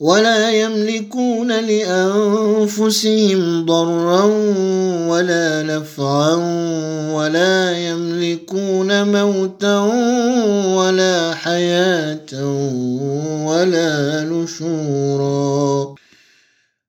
ولا يملكون لأنفسهم ضرا ولا نفعا ولا يملكون موتا ولا حياة ولا نشورا.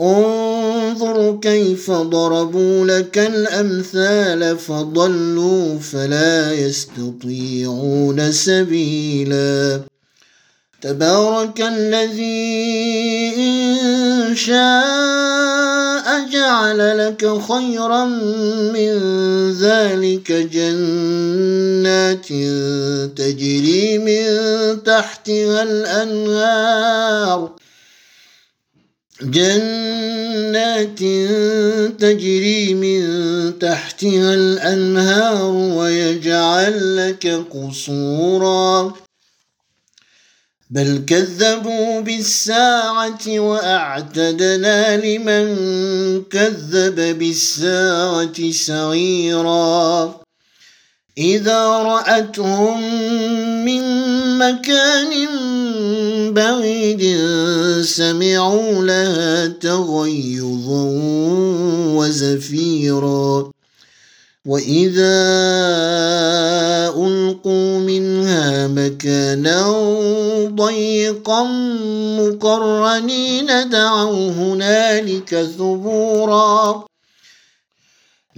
انظر كيف ضربوا لك الأمثال فضلوا فلا يستطيعون سبيلا. تبارك الذي إن شاء جعل لك خيرا من ذلك جنات تجري من تحتها الأنهار. جنات تجري من تحتها الأنهار ويجعل لك قصورا. بل كذبوا بالساعة وأعتدنا لمن كذب بالساعة سعيرا. إذا رأتهم من مكان بعيد سمعوا لها تغيظا وزفيرا. وإذا ألقوا منها مكانا ضيقا مقرنين دعوا هنالك ثبورا.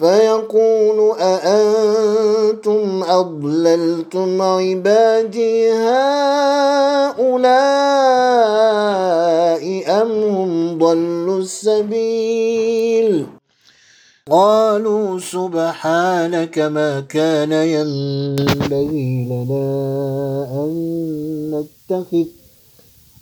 فيقول أأنتم أضللتم عبادي هؤلاء أم هم ضلوا السبيل؟ قالوا سبحانك ما كان ينبغي لنا أن نتخذ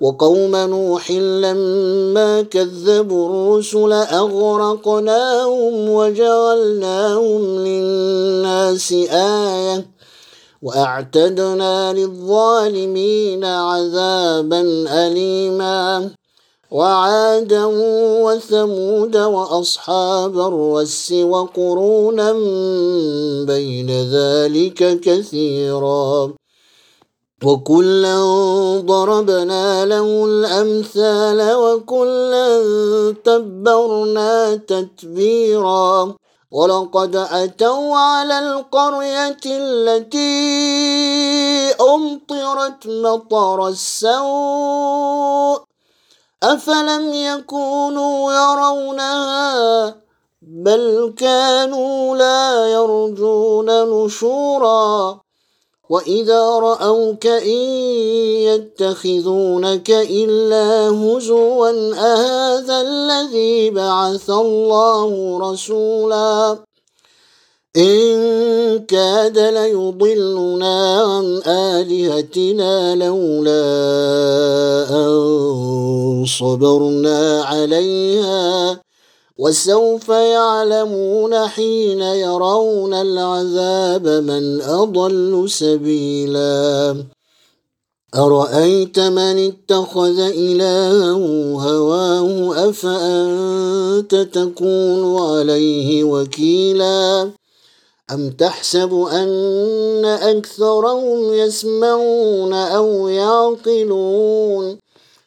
وقوم نوح لما كذبوا الرسل أغرقناهم وجعلناهم للناس آية وأعتدنا للظالمين عذابا أليما وعادا وثمود وأصحاب الرس وقرونا بين ذلك كثيرا وكلا ضربنا له الأمثال وكلا تبرنا تتبيرا. ولقد أتوا على القرية التي أمطرت مطر السوء. أفلم يكونوا يرونها؟ بل كانوا لا يرجون نشورا. وإذا رأوك إن يتخذونك إلا هزوا أهذا الذي بعث الله رسولا إن كاد ليضلنا عن آلهتنا لولا أن صبرنا عليها وسوف يعلمون حين يرون العذاب من أضل سبيلا. أرأيت من اتخذ إلهه هواه أفأنت تكون عليه وكيلاً؟ أم تحسب أن أكثرهم يسمعون أو يعقلون؟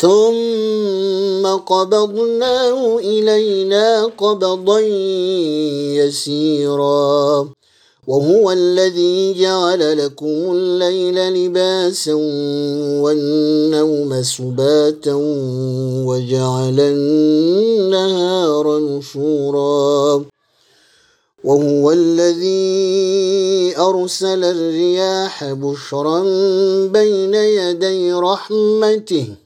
ثم قبضناه إلينا قبضا يسيرا. وهو الذي جعل لكم الليل لباسا والنوم سباتا وجعل النهار نشورا. وهو الذي أرسل الرياح بشرا بين يدي رحمته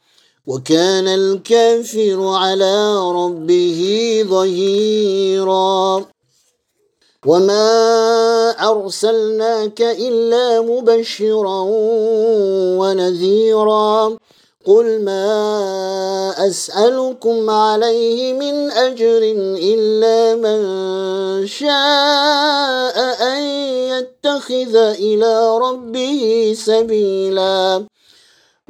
وكان الكافر على ربه ظهيرا. وما أرسلناك إلا مبشرا ونذيرا. قل ما أسألكم عليه من أجر إلا من شاء أن يتخذ إلى ربه سبيلا.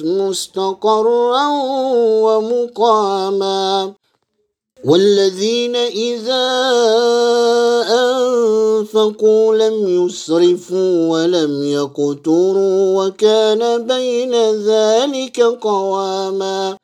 مستقرا ومقاما. والذين إذا أنفقوا لم يسرفوا ولم يقتروا وكان بين ذلك قواما.